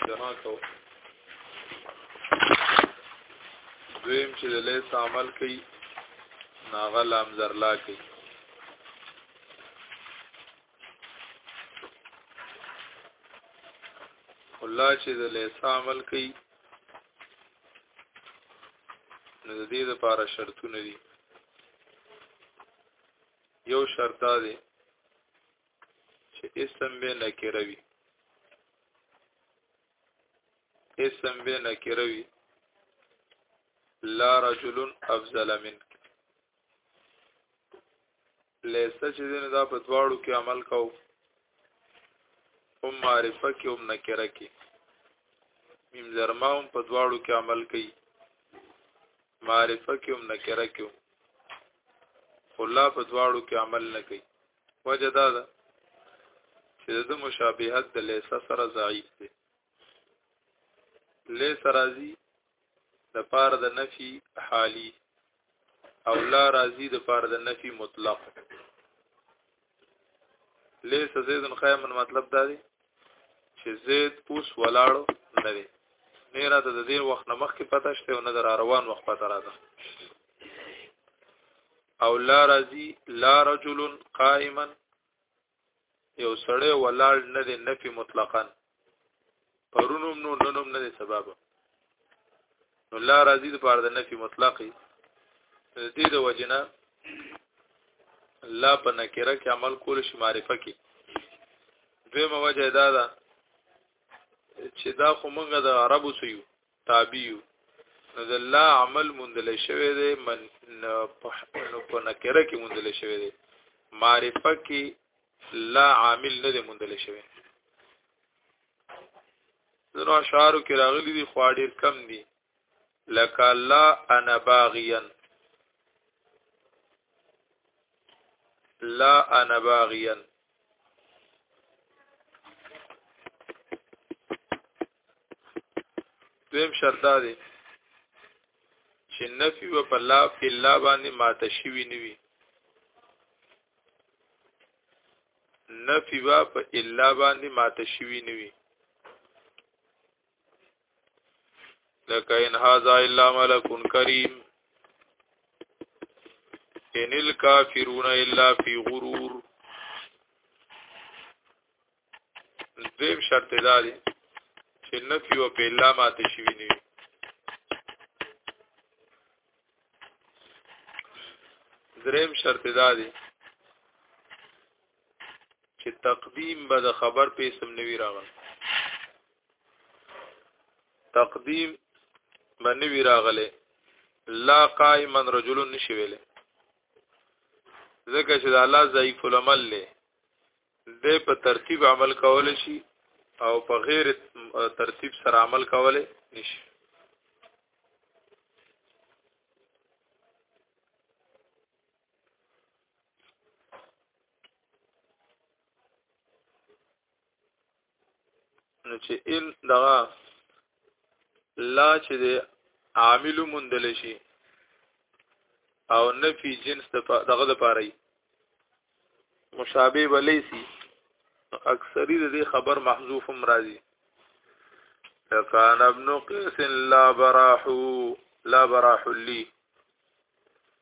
جنا کو دویم چې د لیس عمل کوي ناغه لام زرلا کوي الله چې د لیس عمل کوي نو د دې لپاره شرطونه دي یو شرط دا دی چې اسم به نکره وي اسم به نکره وي لا رجل افضل منك لیسه چې دین دا په دواړو کې عمل کو هم معرفه کې هم نکره کې میم زرما هم په دواړو کې عمل کوي معرفه کې هم نکره کې هم خلا په دواړو کې عمل نه کوي وجه دا ده چې د مشابهت د لیسه سره ضعیف دی لیسه راځي د پار د نفي حالي او لا راځي د پار د نفي مطلق لیسه زید خیم مطلب دا دی چې زید اوس ولاړو نه دی نه راته د دې وخت نه مخکې پته شته او نه در روان وخت پته راځه او لا رازی لا رجل قائما یو سړی ولاړ نه دی نفي مطلقاً پرونم نو ننم نه دی سبب نو لا راضی د پاره د نفي مطلقي د دې د وجنه لا په نکره کې عمل کول شي معرفه کې دویمه وجه دا ده چې دا خو مونږ د عربو سيو تابعیو نو د الله عمل مندل شوی دی من نو په نکره کې مندل شوی دی معرفه کې لا عامل نه دی مندل شوی زنو اشعارو کې راغلي دي خو ډیر کم دي لک الله انا باغیا لا انا باغیا دویم شرط دا دی چې نفي و په لا په لا باندې ماته شوی نوي نفي و په الا باندې ماته شوی نوي لکه ان هاذا الا ملک کریم ان الکافرون الا فی غرور دیم شرط دا دی چې نفی او پیلا ماته شي ویني دریم شرط دا دی چې تقدیم به د خبر په اسم نوی راغلی تقدیم به نوی راغلی لا قائما رجل نشي ویلې ځکه چې د الله ضعیف العمل له د په ترتیب عمل کول شي او په غیر ترتیب سره عمل کول نشي نو چې ان دغه لا چې د عامل مندل شي او نفي جنس دغه د پاره مشابه بلیسی اکثری د دې خبر محذوف هم راځي کان ابن قیس لا براحو لا براح لی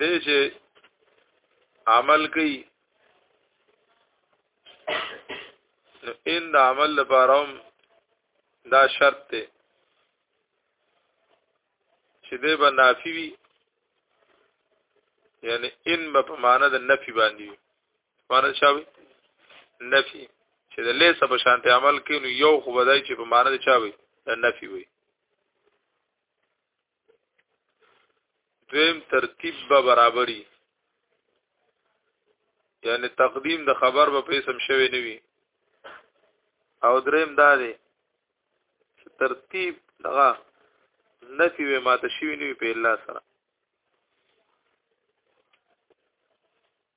دې چې عمل کوي نو ان د عمل لپاره هم دا شرط دی چې دې به نافي وي یعنی ان به په معنا د نفي باندې وي معنا شاوي نفي چې د لیسه په شانته عمل کوي نو یو خو بدای چې په معنا د چاوي د نفي وي دویم ترتیب به برابرۍ یعنی تقدیم د خبر به پیسم شوی نه وي او دریم دا دی ترتیب دغه نفي وي ماته شوی نه وي په الله سره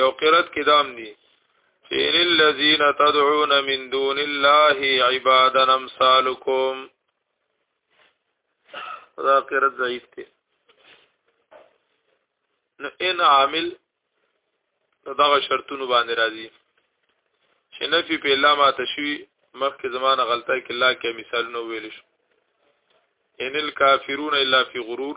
یو قرات کې دام دي چې ان الذين تدعون من دون الله عبادا امثالكم دا قرات ضعیف دی نو ان عامل دغه شرطونو باندې راځي چې نفي په الله ما تشوي مخکې زمانه غلطه کې الله کې مثال نو ویل شو ان الکافرون الا فی غرور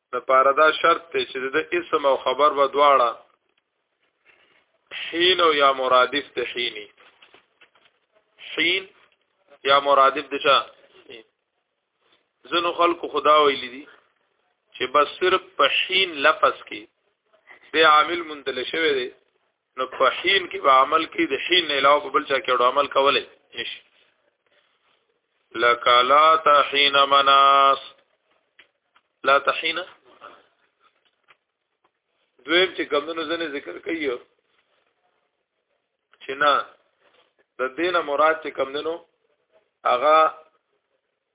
د پاره دا شرط ته چې د اسم او خبر به دواړه حين او یا مرادف ته حيني حين یا مرادف د چا زنو خلق خدا ویل دي چې بس صرف په حين لفظ کې د عامل مندل شوی دی نو په حين کې به عمل کې د حين نه علاوه بل چا کې عمل کولای نشي لك لا تحين مناس لا تحين دویم چې کمونو زنه ذکر کوي چې نه د دینه مراد چې کمونو هغه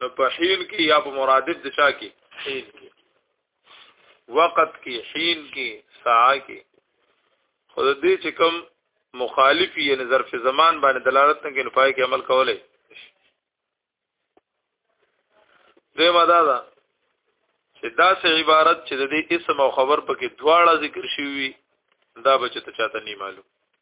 نو په حين کې یا په مرادف د چا کې حين کې وقت کې حين کې ساعه کې خود دې چې کوم مخالف یې نظر په زمان باندې دلالت نه کوي پای کې عمل کولای دې ماده دا چې دا سه عبارت چې د دې اسم او خبر پکې دواړه ذکر شوی دا بچ ته چاته نه معلوم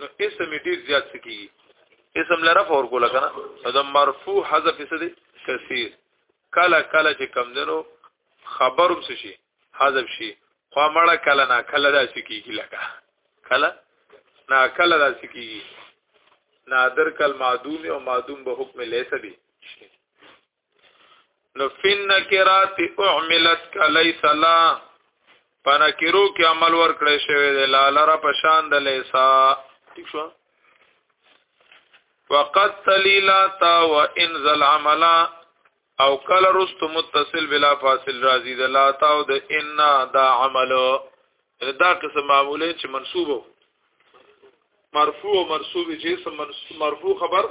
نو اسم ډیر زیات سکی اسم لره فور کوله کنه دا مرفوع حذف څه دي کثیر کله کله چې کم دنو خبروم څه شي حذف شي خو مړه کله نه کله دا سکیږي لکه کله نه کله دا سکیږي نادر کل معدوم او معدوم به حکم لیسه دي نو فن نکرات اعملت کلیس لا پنکرو کې عمل ور کړی شوی دی لا لره پشان د لیسا ٹھیک شو وقد تلیلا تا وانزل عملا او کل رست متصل بلا فاصل راضی د لا تا او د ان دا عمل دا قسم معموله چې منصوبو مرفوع او منصوب چې اسم مرفوع خبر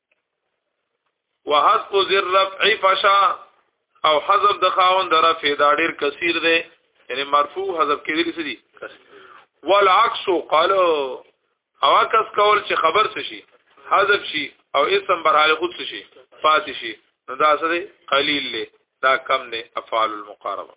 وحذف ذر رفع فشا او حذف د خاون د رفع دا ډیر کثیر دی یعنی مرفوع حذف کېدل څه دي والعكس قال او عکس کول چې خبر څه شي حذف شي او اسم بر حال خود څه شي فات شي نو دا څه دی قلیل له دا کم نه افعال المقاربه